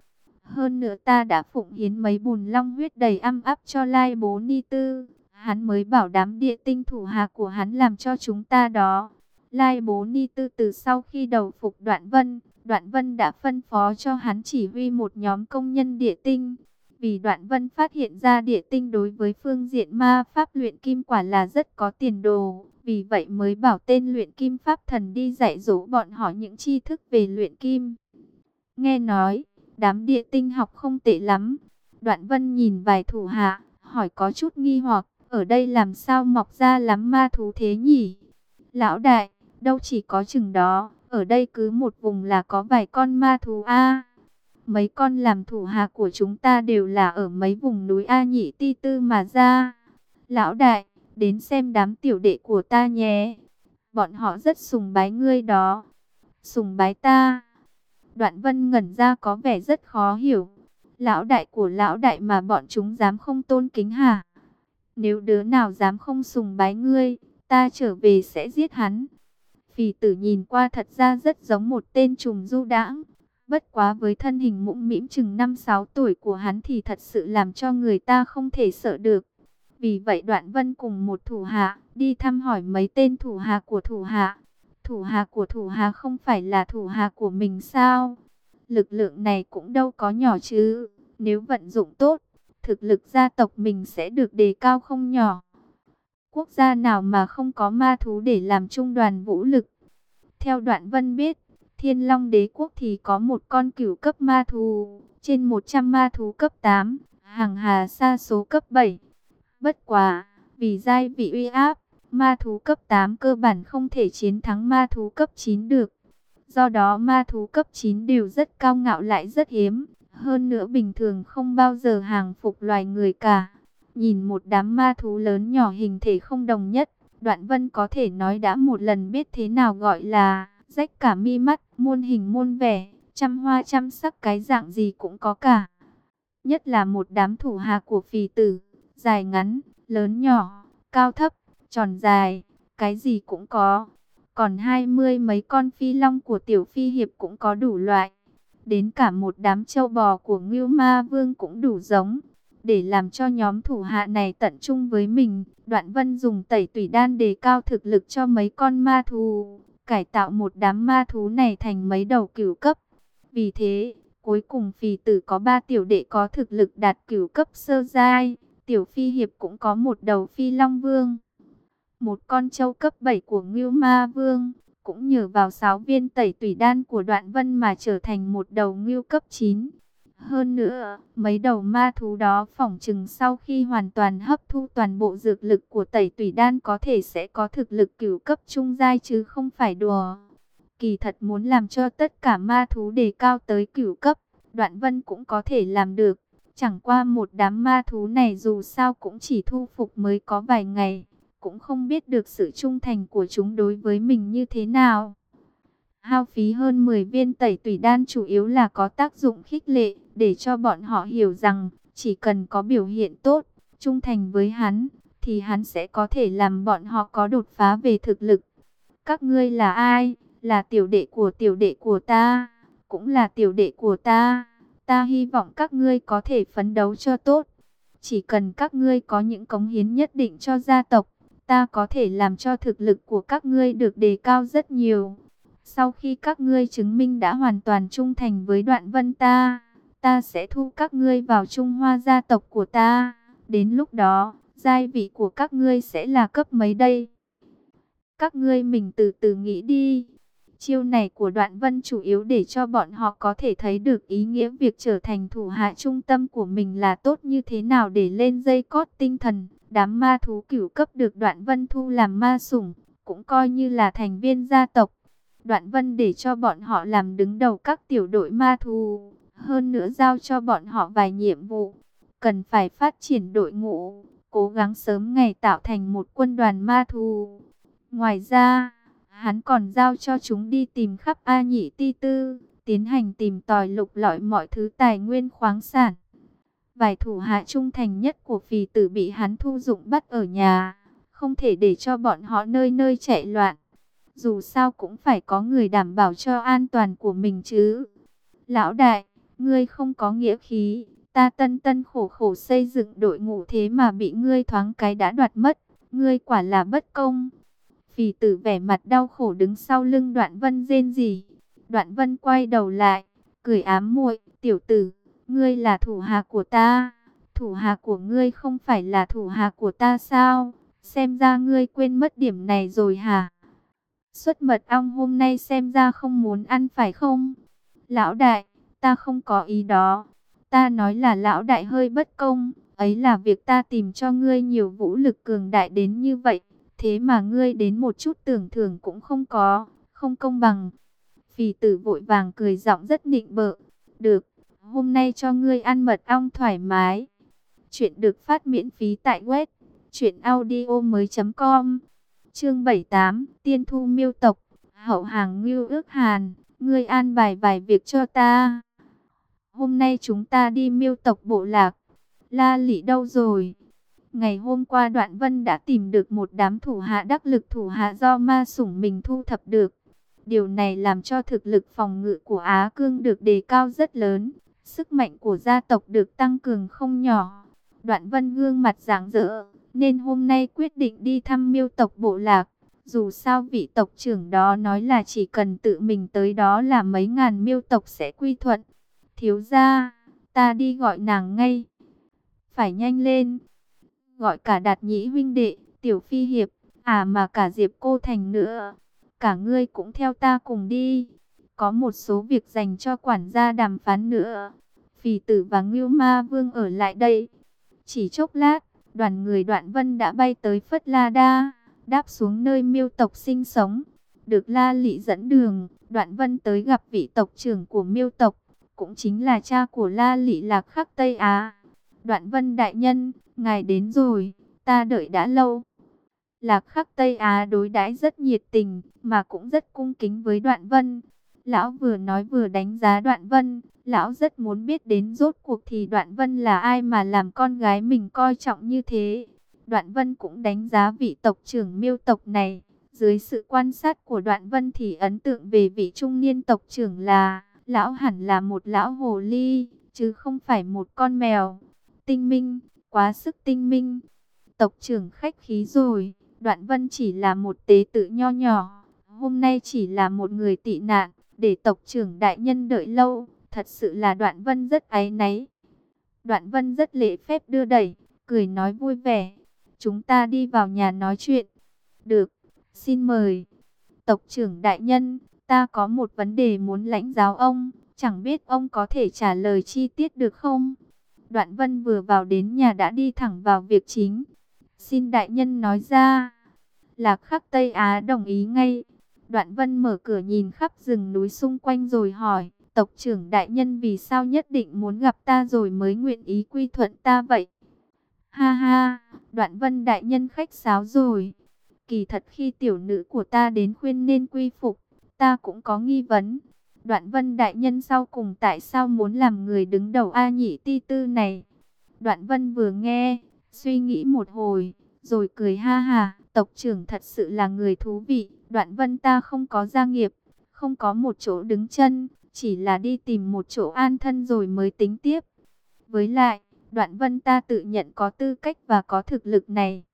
Hơn nữa ta đã phụng hiến mấy bùn long huyết đầy âm áp cho lai bố ni tư. Hắn mới bảo đám địa tinh thủ hạ của hắn làm cho chúng ta đó. Lai bố ni tư từ sau khi đầu phục đoạn vân, đoạn vân đã phân phó cho hắn chỉ huy một nhóm công nhân địa tinh. Vì đoạn vân phát hiện ra địa tinh đối với phương diện ma pháp luyện kim quả là rất có tiền đồ. Vì vậy mới bảo tên luyện kim pháp thần đi dạy dỗ bọn họ những tri thức về luyện kim. Nghe nói, đám địa tinh học không tệ lắm. Đoạn vân nhìn vài thủ hạ, hỏi có chút nghi hoặc, ở đây làm sao mọc ra lắm ma thú thế nhỉ? Lão đại, đâu chỉ có chừng đó, ở đây cứ một vùng là có vài con ma thú A. Mấy con làm thủ hạ của chúng ta đều là ở mấy vùng núi A nhị ti tư mà ra. Lão đại, đến xem đám tiểu đệ của ta nhé. Bọn họ rất sùng bái ngươi đó. Sùng bái ta. Đoạn vân ngẩn ra có vẻ rất khó hiểu. Lão đại của lão đại mà bọn chúng dám không tôn kính hả? Nếu đứa nào dám không sùng bái ngươi, ta trở về sẽ giết hắn. Phì tử nhìn qua thật ra rất giống một tên trùng du đãng. Bất quá với thân hình mũm mĩm chừng 5-6 tuổi của hắn thì thật sự làm cho người ta không thể sợ được. Vì vậy Đoạn Vân cùng một thủ hạ đi thăm hỏi mấy tên thủ hạ của thủ hạ. Thủ hà của thủ hà không phải là thủ hà của mình sao? Lực lượng này cũng đâu có nhỏ chứ. Nếu vận dụng tốt, thực lực gia tộc mình sẽ được đề cao không nhỏ. Quốc gia nào mà không có ma thú để làm trung đoàn vũ lực? Theo Đoạn Vân biết, Thiên Long Đế Quốc thì có một con cửu cấp ma thú, trên 100 ma thú cấp 8, hàng hà xa số cấp 7. Bất quá, vì giai vị uy áp, ma thú cấp 8 cơ bản không thể chiến thắng ma thú cấp 9 được. Do đó ma thú cấp 9 đều rất cao ngạo lại rất hiếm. Hơn nữa bình thường không bao giờ hàng phục loài người cả. Nhìn một đám ma thú lớn nhỏ hình thể không đồng nhất, Đoạn Vân có thể nói đã một lần biết thế nào gọi là rách cả mi mắt, muôn hình muôn vẻ, trăm hoa trăm sắc cái dạng gì cũng có cả. Nhất là một đám thủ hạ của phì tử, dài ngắn, lớn nhỏ, cao thấp, tròn dài, cái gì cũng có. Còn hai mươi mấy con phi long của tiểu phi hiệp cũng có đủ loại. Đến cả một đám châu bò của Ngưu Ma Vương cũng đủ giống. Để làm cho nhóm thủ hạ này tận trung với mình, Đoạn Vân dùng tẩy tủy đan đề cao thực lực cho mấy con ma thú, cải tạo một đám ma thú này thành mấy đầu cửu cấp. Vì thế, cuối cùng phì tử có ba tiểu đệ có thực lực đạt cửu cấp sơ giai, tiểu phi hiệp cũng có một đầu phi long vương. Một con trâu cấp 7 của Ngưu Ma Vương, cũng nhờ vào sáu viên tẩy tủy đan của Đoạn Vân mà trở thành một đầu Ngưu cấp 9. Hơn nữa, mấy đầu ma thú đó phỏng chừng sau khi hoàn toàn hấp thu toàn bộ dược lực của tẩy tủy đan có thể sẽ có thực lực cửu cấp trung giai chứ không phải đùa. Kỳ thật muốn làm cho tất cả ma thú đề cao tới cửu cấp, đoạn vân cũng có thể làm được. Chẳng qua một đám ma thú này dù sao cũng chỉ thu phục mới có vài ngày, cũng không biết được sự trung thành của chúng đối với mình như thế nào. Hao phí hơn 10 viên tẩy tủy đan chủ yếu là có tác dụng khích lệ, để cho bọn họ hiểu rằng, chỉ cần có biểu hiện tốt, trung thành với hắn, thì hắn sẽ có thể làm bọn họ có đột phá về thực lực. Các ngươi là ai? Là tiểu đệ của tiểu đệ của ta, cũng là tiểu đệ của ta. Ta hy vọng các ngươi có thể phấn đấu cho tốt. Chỉ cần các ngươi có những cống hiến nhất định cho gia tộc, ta có thể làm cho thực lực của các ngươi được đề cao rất nhiều. Sau khi các ngươi chứng minh đã hoàn toàn trung thành với đoạn vân ta, ta sẽ thu các ngươi vào Trung Hoa gia tộc của ta. Đến lúc đó, giai vị của các ngươi sẽ là cấp mấy đây? Các ngươi mình từ từ nghĩ đi. Chiêu này của đoạn vân chủ yếu để cho bọn họ có thể thấy được ý nghĩa việc trở thành thủ hạ trung tâm của mình là tốt như thế nào để lên dây cót tinh thần. Đám ma thú cửu cấp được đoạn vân thu làm ma sủng, cũng coi như là thành viên gia tộc. Đoạn vân để cho bọn họ làm đứng đầu các tiểu đội ma thú, hơn nữa giao cho bọn họ vài nhiệm vụ. Cần phải phát triển đội ngũ, cố gắng sớm ngày tạo thành một quân đoàn ma thú. Ngoài ra, hắn còn giao cho chúng đi tìm khắp A Nhị Ti Tư, tiến hành tìm tòi lục lọi mọi thứ tài nguyên khoáng sản. Vài thủ hạ trung thành nhất của phì tử bị hắn thu dụng bắt ở nhà, không thể để cho bọn họ nơi nơi chạy loạn. Dù sao cũng phải có người đảm bảo cho an toàn của mình chứ. Lão đại, ngươi không có nghĩa khí, ta tân tân khổ khổ xây dựng đội ngũ thế mà bị ngươi thoáng cái đã đoạt mất, ngươi quả là bất công. Phì tử vẻ mặt đau khổ đứng sau lưng đoạn vân rên gì. Đoạn vân quay đầu lại, cười ám muội tiểu tử, ngươi là thủ hạ của ta. Thủ hạ của ngươi không phải là thủ hạ của ta sao? Xem ra ngươi quên mất điểm này rồi hả? Xuất mật ong hôm nay xem ra không muốn ăn phải không? Lão đại, ta không có ý đó. Ta nói là lão đại hơi bất công. Ấy là việc ta tìm cho ngươi nhiều vũ lực cường đại đến như vậy. Thế mà ngươi đến một chút tưởng thưởng cũng không có. Không công bằng. Phì tử vội vàng cười giọng rất nịnh bợ. Được, hôm nay cho ngươi ăn mật ong thoải mái. Chuyện được phát miễn phí tại web. Chuyện audio mới.com Chương 78, Tiên thu miêu tộc, hậu hàng ngưu ước hàn, ngươi an bài vài việc cho ta. Hôm nay chúng ta đi miêu tộc bộ lạc. La lị đâu rồi? Ngày hôm qua Đoạn Vân đã tìm được một đám thủ hạ đắc lực thủ hạ do ma sủng mình thu thập được. Điều này làm cho thực lực phòng ngự của Á Cương được đề cao rất lớn. Sức mạnh của gia tộc được tăng cường không nhỏ. Đoạn Vân gương mặt rạng rỡ, nên hôm nay quyết định đi thăm miêu tộc bộ lạc. Dù sao vị tộc trưởng đó nói là chỉ cần tự mình tới đó là mấy ngàn miêu tộc sẽ quy thuận. Thiếu gia, ta đi gọi nàng ngay. Phải nhanh lên. Gọi cả đạt nhĩ huynh đệ, tiểu phi hiệp, à mà cả diệp cô thành nữa. Cả ngươi cũng theo ta cùng đi. Có một số việc dành cho quản gia đàm phán nữa. Phì tử và Ngưu Ma Vương ở lại đây. Chỉ chốc lát, đoàn người đoạn vân đã bay tới Phất La Đa, đáp xuống nơi miêu tộc sinh sống. Được La Lị dẫn đường, đoạn vân tới gặp vị tộc trưởng của miêu tộc, cũng chính là cha của La Lị Lạc Khắc Tây Á. Đoạn vân đại nhân, ngài đến rồi, ta đợi đã lâu. Lạc Khắc Tây Á đối đãi rất nhiệt tình, mà cũng rất cung kính với đoạn vân. Lão vừa nói vừa đánh giá đoạn vân, lão rất muốn biết đến rốt cuộc thì đoạn vân là ai mà làm con gái mình coi trọng như thế. Đoạn vân cũng đánh giá vị tộc trưởng miêu tộc này. Dưới sự quan sát của đoạn vân thì ấn tượng về vị trung niên tộc trưởng là, lão hẳn là một lão hồ ly, chứ không phải một con mèo. Tinh minh, quá sức tinh minh. Tộc trưởng khách khí rồi, đoạn vân chỉ là một tế tự nho nhỏ, hôm nay chỉ là một người tị nạn để tộc trưởng đại nhân đợi lâu, thật sự là đoạn vân rất áy náy. Đoạn vân rất lễ phép đưa đẩy, cười nói vui vẻ. Chúng ta đi vào nhà nói chuyện. Được, xin mời. Tộc trưởng đại nhân, ta có một vấn đề muốn lãnh giáo ông, chẳng biết ông có thể trả lời chi tiết được không? Đoạn vân vừa vào đến nhà đã đi thẳng vào việc chính. Xin đại nhân nói ra. Lạc khắc Tây Á đồng ý ngay. Đoạn vân mở cửa nhìn khắp rừng núi xung quanh rồi hỏi, tộc trưởng đại nhân vì sao nhất định muốn gặp ta rồi mới nguyện ý quy thuận ta vậy? Ha ha, đoạn vân đại nhân khách sáo rồi. Kỳ thật khi tiểu nữ của ta đến khuyên nên quy phục, ta cũng có nghi vấn. Đoạn vân đại nhân sau cùng tại sao muốn làm người đứng đầu A nhị ti tư này? Đoạn vân vừa nghe, suy nghĩ một hồi, rồi cười ha ha, tộc trưởng thật sự là người thú vị. Đoạn vân ta không có gia nghiệp, không có một chỗ đứng chân, chỉ là đi tìm một chỗ an thân rồi mới tính tiếp. Với lại, đoạn vân ta tự nhận có tư cách và có thực lực này.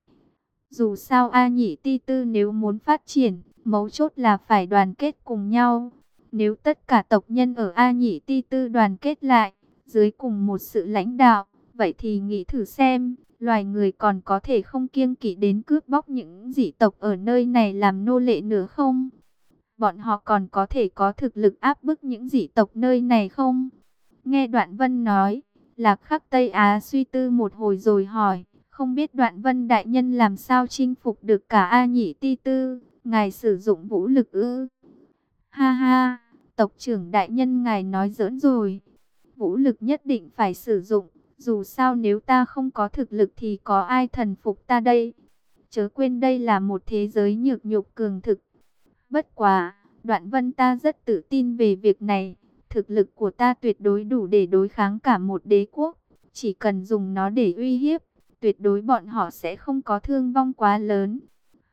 Dù sao A nhị ti tư nếu muốn phát triển, mấu chốt là phải đoàn kết cùng nhau. Nếu tất cả tộc nhân ở A nhị ti tư đoàn kết lại, dưới cùng một sự lãnh đạo, vậy thì nghĩ thử xem, loài người còn có thể không kiêng kỵ đến cướp bóc những dị tộc ở nơi này làm nô lệ nữa không? Bọn họ còn có thể có thực lực áp bức những dị tộc nơi này không? Nghe Đoạn Vân nói, Lạc Khắc Tây Á suy tư một hồi rồi hỏi, không biết Đoạn Vân đại nhân làm sao chinh phục được cả A Nhị Ti Tư, ngài sử dụng vũ lực ư? Ha ha, tộc trưởng đại nhân ngài nói giỡn rồi, vũ lực nhất định phải sử dụng dù sao nếu ta không có thực lực thì có ai thần phục ta đây? Chớ quên đây là một thế giới nhược nhục cường thực. Bất quá, đoạn vân ta rất tự tin về việc này. Thực lực của ta tuyệt đối đủ để đối kháng cả một đế quốc. Chỉ cần dùng nó để uy hiếp, tuyệt đối bọn họ sẽ không có thương vong quá lớn.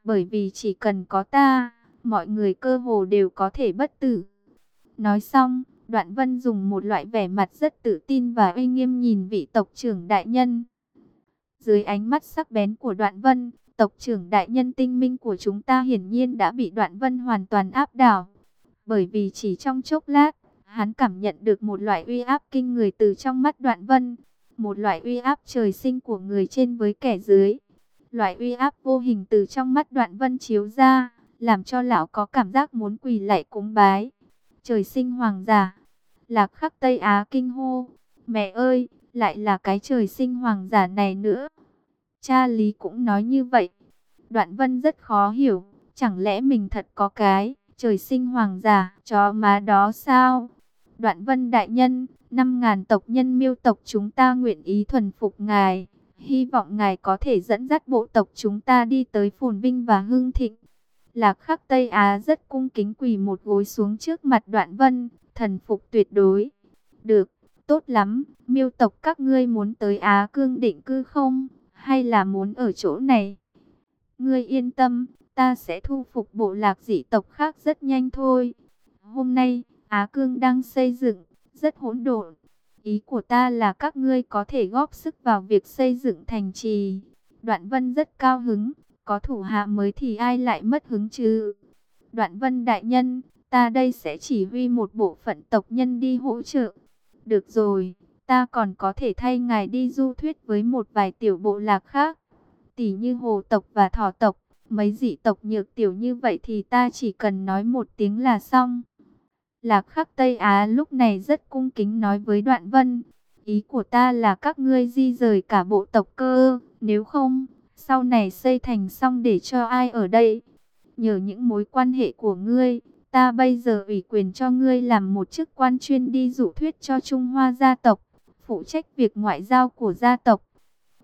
Bởi vì chỉ cần có ta, mọi người cơ hồ đều có thể bất tử. Nói xong, Đoạn Vân dùng một loại vẻ mặt rất tự tin và uy nghiêm nhìn vị tộc trưởng đại nhân. Dưới ánh mắt sắc bén của Đoạn Vân, tộc trưởng đại nhân tinh minh của chúng ta hiển nhiên đã bị Đoạn Vân hoàn toàn áp đảo. Bởi vì chỉ trong chốc lát, hắn cảm nhận được một loại uy áp kinh người từ trong mắt Đoạn Vân. Một loại uy áp trời sinh của người trên với kẻ dưới. Loại uy áp vô hình từ trong mắt Đoạn Vân chiếu ra, làm cho lão có cảm giác muốn quỳ lại cúng bái. Trời sinh hoàng giả, lạc khắc Tây Á kinh hô. Mẹ ơi, lại là cái trời sinh hoàng giả này nữa. Cha Lý cũng nói như vậy. Đoạn vân rất khó hiểu, chẳng lẽ mình thật có cái trời sinh hoàng giả cho má đó sao? Đoạn vân đại nhân, năm ngàn tộc nhân miêu tộc chúng ta nguyện ý thuần phục ngài. Hy vọng ngài có thể dẫn dắt bộ tộc chúng ta đi tới phồn vinh và hưng thịnh. Lạc khắc Tây Á rất cung kính quỳ một gối xuống trước mặt đoạn vân, thần phục tuyệt đối. Được, tốt lắm, miêu tộc các ngươi muốn tới Á Cương định cư không? Hay là muốn ở chỗ này? Ngươi yên tâm, ta sẽ thu phục bộ lạc dị tộc khác rất nhanh thôi. Hôm nay, Á Cương đang xây dựng, rất hỗn độn. Ý của ta là các ngươi có thể góp sức vào việc xây dựng thành trì. Đoạn Vân rất cao hứng, có thủ hạ mới thì ai lại mất hứng chứ? Đoạn Vân đại nhân, ta đây sẽ chỉ huy một bộ phận tộc nhân đi hỗ trợ. Được rồi, ta còn có thể thay ngài đi du thuyết với một vài tiểu bộ lạc khác. Tỷ như hồ tộc và thỏ tộc, mấy dị tộc nhược tiểu như vậy thì ta chỉ cần nói một tiếng là xong. Lạc khắc Tây Á lúc này rất cung kính nói với Đoạn Vân. Ý của ta là các ngươi di rời cả bộ tộc cơ, nếu không, sau này xây thành xong để cho ai ở đây. Nhờ những mối quan hệ của ngươi, ta bây giờ ủy quyền cho ngươi làm một chức quan chuyên đi dụ thuyết cho Trung Hoa gia tộc, phụ trách việc ngoại giao của gia tộc.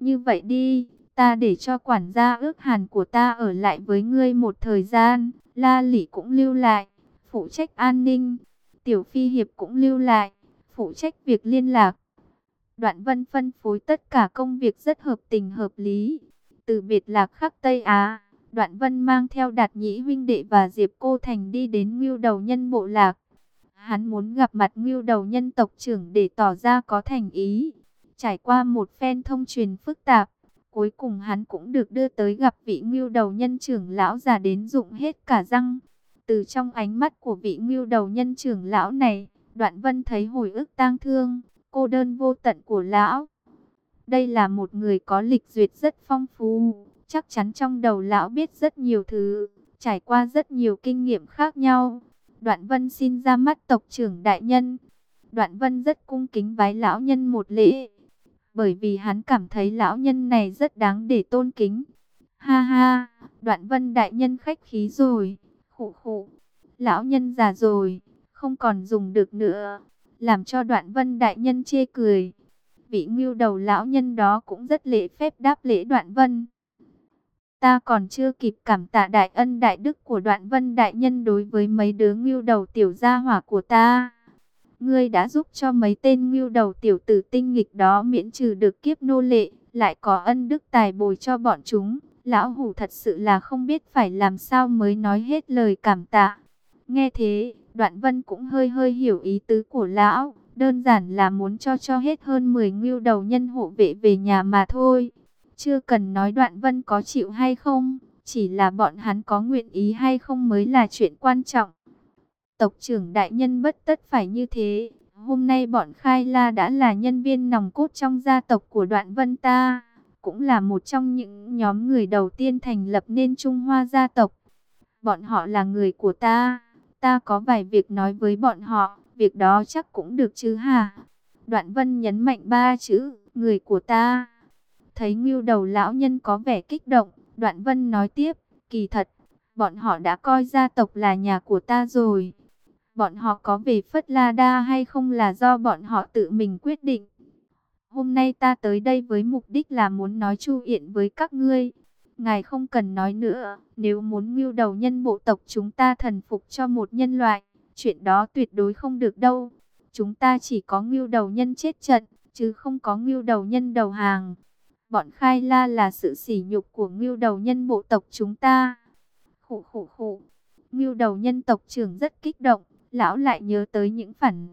Như vậy đi, ta để cho quản gia ước hàn của ta ở lại với ngươi một thời gian, La Lỷ cũng lưu lại, phụ trách an ninh, Tiểu Phi Hiệp cũng lưu lại, phụ trách việc liên lạc. Đoạn Vân phân phối tất cả công việc rất hợp tình hợp lý. Từ biệt lạc khắc Tây Á, Đoạn Vân mang theo Đạt Nhĩ huynh đệ và Diệp Cô Thành đi đến Ngưu Đầu Nhân bộ lạc. Hắn muốn gặp mặt Ngưu Đầu Nhân tộc trưởng để tỏ ra có thành ý. Trải qua một phen thông truyền phức tạp, cuối cùng hắn cũng được đưa tới gặp vị Ngưu Đầu Nhân trưởng lão già đến dụng hết cả răng. Từ trong ánh mắt của vị Ngưu Đầu Nhân trưởng lão này, Đoạn Vân thấy hồi ức tang thương, cô đơn vô tận của lão. Đây là một người có lịch duyệt rất phong phú, chắc chắn trong đầu lão biết rất nhiều thứ, trải qua rất nhiều kinh nghiệm khác nhau. Đoạn Vân xin ra mắt tộc trưởng đại nhân. Đoạn Vân rất cung kính vái lão nhân một lễ, bởi vì hắn cảm thấy lão nhân này rất đáng để tôn kính. Ha ha, Đoạn Vân đại nhân khách khí rồi, khụ khụ, lão nhân già rồi, không còn dùng được nữa, làm cho Đoạn Vân đại nhân chê cười vị ngưu đầu lão nhân đó cũng rất lễ phép đáp lễ đoạn vân. Ta còn chưa kịp cảm tạ đại ân đại đức của đoạn vân đại nhân đối với mấy đứa ngưu đầu tiểu gia hỏa của ta. Ngươi đã giúp cho mấy tên ngưu đầu tiểu tử tinh nghịch đó miễn trừ được kiếp nô lệ, lại có ân đức tài bồi cho bọn chúng. Lão hủ thật sự là không biết phải làm sao mới nói hết lời cảm tạ. Nghe thế, đoạn vân cũng hơi hơi hiểu ý tứ của lão Đơn giản là muốn cho cho hết hơn 10 ngưu đầu nhân hộ vệ về nhà mà thôi. Chưa cần nói đoạn vân có chịu hay không, chỉ là bọn hắn có nguyện ý hay không mới là chuyện quan trọng. Tộc trưởng đại nhân bất tất phải như thế. Hôm nay bọn Khai La đã là nhân viên nòng cốt trong gia tộc của đoạn vân ta. Cũng là một trong những nhóm người đầu tiên thành lập nên Trung Hoa gia tộc. Bọn họ là người của ta. Ta có vài việc nói với bọn họ việc đó chắc cũng được chứ hả? Đoạn vân nhấn mạnh ba chữ, người của ta. Thấy ngưu đầu lão nhân có vẻ kích động, đoạn vân nói tiếp, kỳ thật, bọn họ đã coi gia tộc là nhà của ta rồi. Bọn họ có về Phất La Đa hay không là do bọn họ tự mình quyết định. Hôm nay ta tới đây với mục đích là muốn nói chu yện với các ngươi. Ngài không cần nói nữa, nếu muốn ngưu đầu nhân bộ tộc chúng ta thần phục cho một nhân loại, chuyện đó tuyệt đối không được đâu. chúng ta chỉ có ngưu đầu nhân chết trận, chứ không có ngưu đầu nhân đầu hàng. Bọn khai la là sự sỉ nhục của ngưu đầu nhân bộ tộc chúng ta. Khủ khủ khủ, ngưu đầu nhân tộc trưởng rất kích động, lão lại nhớ tới những phản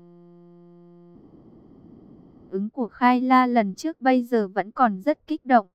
ứng của khai la lần trước bây giờ vẫn còn rất kích động.